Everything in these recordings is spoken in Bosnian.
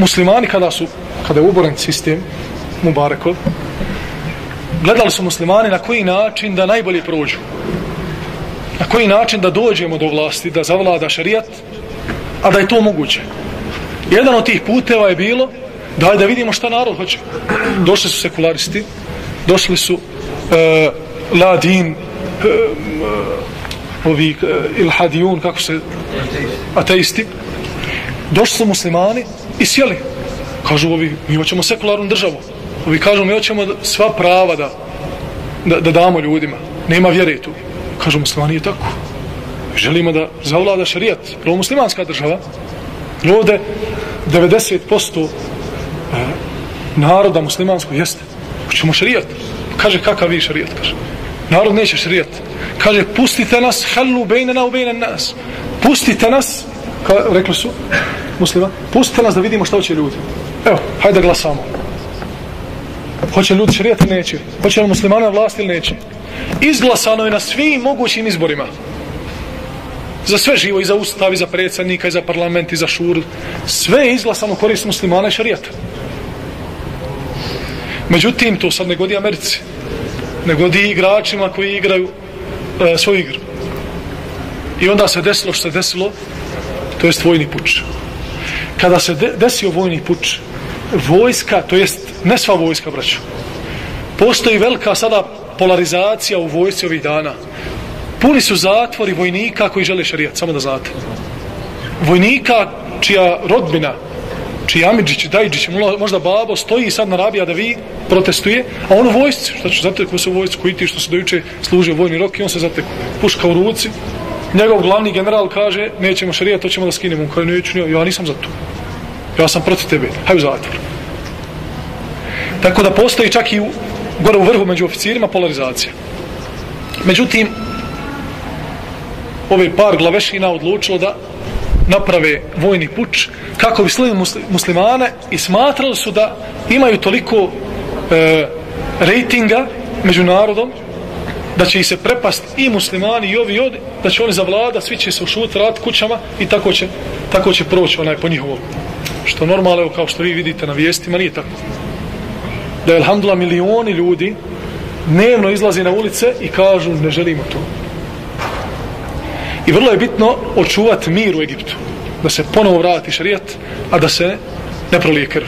muslimani kada su, kada je uboren sistem, Mubarekov, gledali su muslimani na koji način da najbolje prođu. Na koji način da dođemo do vlasti, da zavlada šarijat, a da je to moguće. Jedan od tih puteva je bilo daj da vidimo šta narod hoće. Došli su sekularisti, došli su e, uh, ladin, uh, e, uh, e, ovi uh, ilhadijun, kako se, ateisti. Došli su muslimani i sjeli. Kažu ovi, mi hoćemo sekularnu državu. Ovi kažu, mi hoćemo sva prava da, da, da damo ljudima. Nema vjere tu. Kažu, muslimani je tako. Želimo da zavlada šarijat. Prvo muslimanska država. Ljude, 90% e, naroda muslimanskog jeste. Hoćemo šarijat. Kaže, kakav vi šarijat? Kaže. Narod neće šarijat. Kaže, pustite nas, halu bejnena u bejnen nas. Pustite nas, ka, rekli su muslima, pustite nas da vidimo šta hoće ljudi. Evo, hajde da glasamo. Hoće ljudi šarijat ili neće? Hoće li muslimana vlast ili neće? Izglasano je na svim mogućim izborima. Za sve živo, i za ustav, i za predsjednika, i za parlament, i za šur. Sve je izglasano korist muslimana i šarijata. Međutim, to sad ne godi Americi. Ne godi igračima koji igraju e, svoju igru. I onda se desilo što se desilo, to je vojni puč. Kada se de, desio vojni puč, vojska, to jest ne sva vojska, braću, postoji velika sada polarizacija u vojci ovih dana. Puni su zatvori vojnika koji žele šarijat, samo da znate. Vojnika čija rodbina čiji Amidžić, Dajđić, možda babo, stoji sad na rabija da vi protestuje, a on u vojsci, šta će zateku se u vojsci, koji ti što se dojuče služio vojni rok i on se zateku, puška u ruci, njegov glavni general kaže, nećemo šarija, to ćemo da skinemo, on kaže, neću, ne, ja nisam za to, ja sam protiv tebe, hajde u zatvor. Tako da postoji čak i u, gore u vrhu među oficirima polarizacija. Međutim, ove par glavešina odlučilo da naprave vojni puč kako bi slili muslimane i smatrali su da imaju toliko e, rejtinga među narodom da će ih se prepast i muslimani i ovi od da će oni zavlada, svi će se ušuti rad kućama i tako će, tako će proći onaj po njihovom što normalno, kao što vi vidite na vijestima, nije tako da je alhamdulillah milioni ljudi dnevno izlazi na ulice i kažu ne želimo to I vrlo je bitno očuvati mir u Egiptu. Da se ponovo vrati šarijat, a da se ne prolije krv.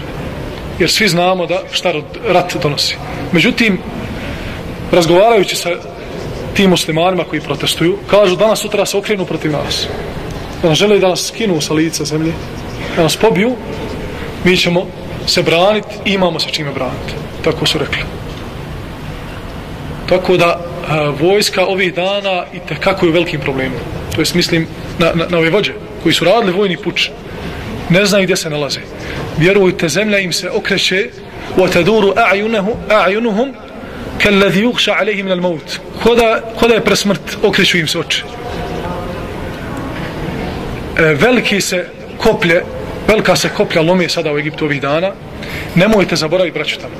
Jer svi znamo da šta rat donosi. Međutim, razgovarajući sa tim muslimanima koji protestuju, kažu danas sutra se okrenu protiv nas. Da nas žele da nas skinu sa lica zemlje, da nas pobiju, mi ćemo se braniti i imamo se čime braniti. Tako su rekli. Tako da e, vojska ovih dana i tekako je u velikim problemima to jest mislim na, na, na ove vođe koji su radili vojni puč ne znaju gdje se nalaze vjerujte zemlja im se okreće wa taduru a'yunuhum a'yunuhum kalladhi yughsha al-maut koda koda je presmrt okreću im se oči e, veliki se koplje velika se koplja lome sada u Egiptu ovih dana nemojte zaboraviti braću tamo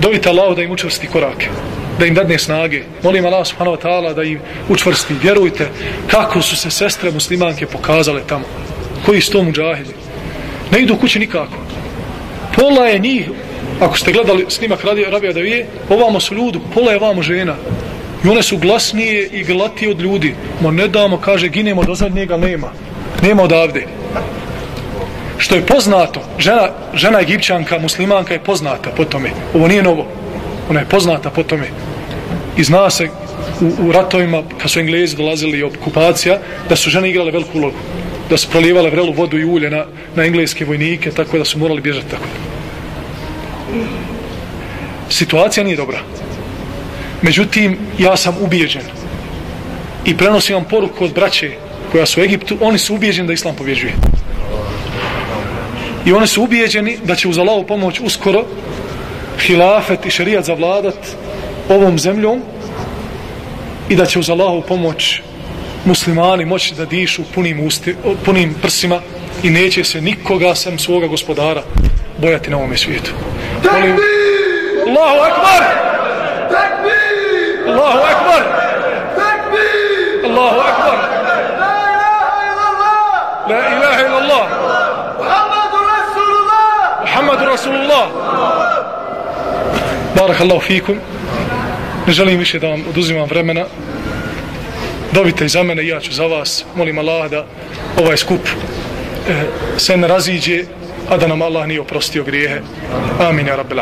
dovite Allah da im učvrsti korake da im dadne snage. Molim Allah subhanahu wa ta'ala da im učvrsti. Vjerujte kako su se sestre muslimanke pokazale tamo. Koji su to muđahidi. Ne idu kući nikako. Pola je njih, ako ste gledali snimak Rabija Davije, ovamo su ljudi, pola je ovamo žena. I one su glasnije i glatije od ljudi. Mo ne damo, kaže, ginemo do zadnjega, nema. Nema odavde. Što je poznato, žena, žena egipćanka, muslimanka je poznata po tome. Ovo nije novo ona je poznata po tome i zna se u, u ratovima kad su englezi dolazili okupacija da su žene igrale veliku ulogu da su prolijevale vrelu vodu i ulje na, na engleske vojnike tako da su morali bježati tako situacija nije dobra. Međutim ja sam ubijeđen. I prenosim vam poruku od braće koja su u Egiptu. Oni su ubijeđeni da Islam pobjeđuje. I oni su ubijeđeni da će uz Allahovu pomoć uskoro hilafet i šarijat zavladat ovom zemljom i da će uz Allahovu pomoć muslimani moći da dišu punim, usti, punim prsima i neće se nikoga sem svoga gospodara bojati na ovome svijetu. Molim... Allahu akbar! Allahu akbar! Allahu akbar! La ilaha illallah! Muhammadu Rasulullah! Muhammadu Rasulullah! Barakallahu fikum. Ne želim više da vam oduzimam vremena. Dobite i za mene, ja ću za vas. Molim Allah da ovaj skup eh, se ne raziđe a da nam Allah nije oprostio grijehe. Amin, ja rabbi